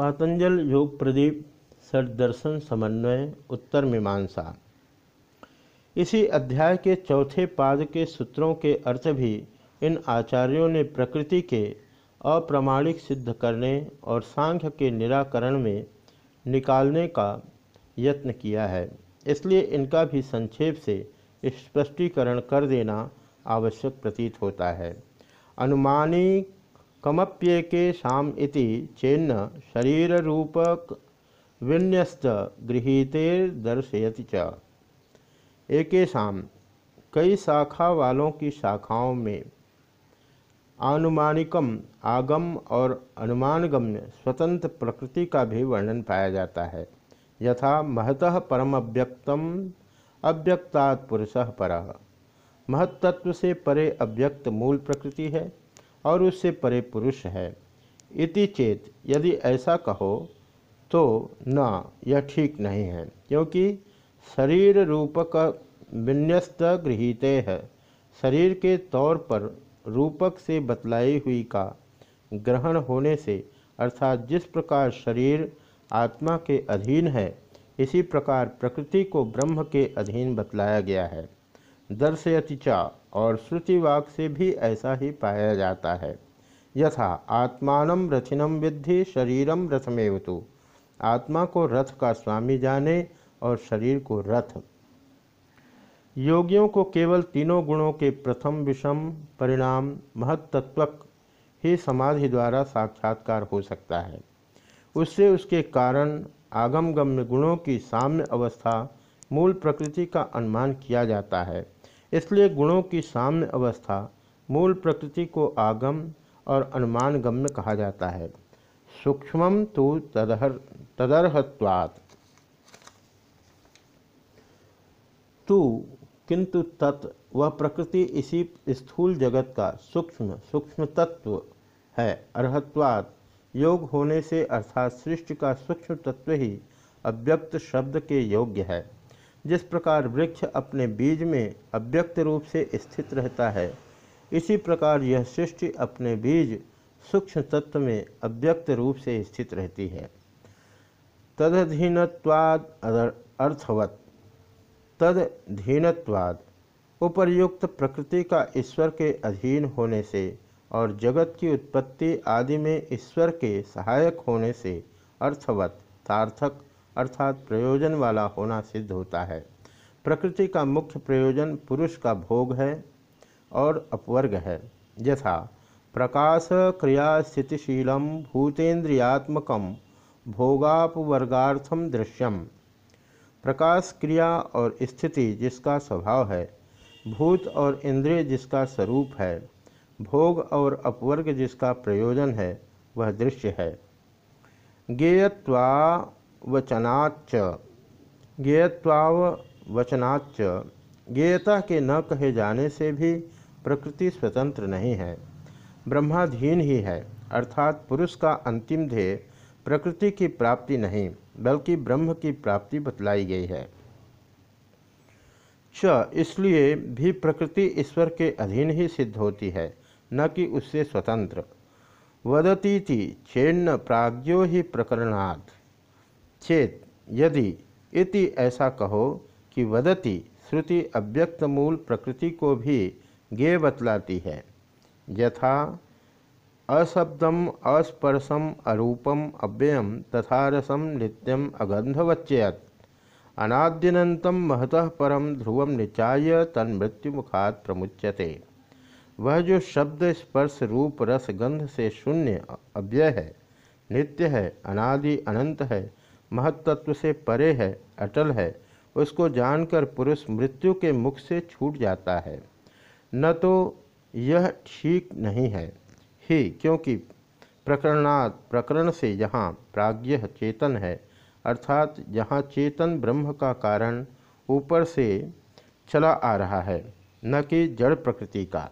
पातंजल योग प्रदीप सदर्शन समन्वय, उत्तर मीमांसा। इसी अध्याय के चौथे पाद के सूत्रों के अर्थ भी इन आचार्यों ने प्रकृति के अप्रमाणिक सिद्ध करने और सांख्य के निराकरण में निकालने का यत्न किया है। इसलिए इनका भी संक्षेप से स्पष्टीकरण कर देना आवश्यक प्रतीत होता है। अनुमानी कमप्येके शाम इति चेन्न शरीर रूपक विन्यस्त गृहीतेर्दर्शयति च। एकेशाम कई शाखा वालों की शाखाओं में आनुमानिकम आगम और अनुमानगम्य स्वतंत्र प्रकृति का भी वर्णन पाया जाता है। यथा महतः परम अव्यक्तम, अव्यक्तात् पुरुष पर। महत्त्व से परे अव्यक्त मूल प्रकृति है। और उससे परे पुरुष है। इति चेत, यदि ऐसा कहो तो न, यह ठीक नहीं है, क्योंकि शरीर रूपक विन्यस्त गृहीते है। शरीर के तौर पर रूपक से बतलाई हुई का ग्रहण होने से, अर्थात जिस प्रकार शरीर आत्मा के अधीन है, इसी प्रकार प्रकृति को ब्रह्म के अधीन बतलाया गया है। दर्शयति चा, और श्रुतिवाक से भी ऐसा ही पाया जाता है। यथा, आत्मान रथिनम विद्धि शरीरम रथमेव तो आत्मा को रथ का स्वामी जाने और शरीर को रथ। योगियों को केवल तीनों गुणों के प्रथम विषम परिणाम महत्त्वक ही समाधि द्वारा साक्षात्कार हो सकता है। उससे उसके कारण, आगमगम्य गुणों की साम्य अवस्था, मूल प्रकृति का अनुमान किया जाता है। इसलिए गुणों की साम्य अवस्था मूल प्रकृति को आगम और अनुमान गम्य कहा जाता है। सूक्ष्म तो तदहर तदर्हत्वात्। तू, किंतु तत्, वह प्रकृति इसी स्थूल जगत का सूक्ष्म सूक्ष्म तत्व है, अर्हत्वात्। योग होने से अर्थात सृष्टि का सूक्ष्म तत्व ही अव्यक्त शब्द के योग्य है। जिस प्रकार वृक्ष अपने बीज में अव्यक्त रूप से स्थित रहता है, इसी प्रकार यह सृष्टि अपने बीज सूक्ष्म तत्व में अव्यक्त रूप से स्थित रहती है। तदधीनत्वाद अर्थवत। तदधीनत्वाद, उपर्युक्त प्रकृति का ईश्वर के अधीन होने से और जगत की उत्पत्ति आदि में ईश्वर के सहायक होने से अर्थवत, सार्थक। अर्थात प्रयोजन वाला होना सिद्ध होता है। प्रकृति का मुख्य प्रयोजन पुरुष का भोग है और अपवर्ग है। यथा, प्रकाश क्रिया स्थितिशील भूतेन्द्रियात्मक भोगापवर्गार्थम दृश्यम। प्रकाश क्रिया और स्थिति जिसका स्वभाव है, भूत और इंद्रिय जिसका स्वरूप है, भोग और अपवर्ग जिसका प्रयोजन है, वह दृश्य है। ज्ञेयत्वा वचनाच ज्ञेयत्वावचनाच ज्ञेयता के न कहे जाने से भी प्रकृति स्वतंत्र नहीं है। ब्रह्माधीन ही है, अर्थात पुरुष का अंतिम ध्येय प्रकृति की प्राप्ति नहीं, बल्कि ब्रह्म की प्राप्ति बतलाई गई है। च, इसलिए भी प्रकृति ईश्वर के अधीन ही सिद्ध होती है, न कि उससे स्वतंत्र। वदतीति चेन्न प्राज्ञो ही प्रकरणात्। चेत यदि इति ऐसा कहो कि वदति श्रुति अव्यक्त मूल प्रकृति को भी गे बतलाती है। यथा अशब्दम अस्पर्शम अरूपम अव्ययम तथा रसम नित्यम अगंधवच्चयत अनाद्यनतम महतः परम ध्रुवम निचाय तन्मृत्युमुखात प्रमुच्यते। वह जो शब्द, स्पर्श, रूप, रस, गंध से शून्य अव्यय है, नित्य है, अनादि अनंत है महत्त्व से परे है, अटल है, उसको जानकर पुरुष मृत्यु के मुख से छूट जाता है। न तो यह ठीक नहीं है। ही, क्योंकि प्रकरणात् प्रकरण से यहाँ प्राज्ञ चेतन है, अर्थात जहाँ चेतन ब्रह्म का कारण ऊपर से चला आ रहा है, न कि जड़ प्रकृति का।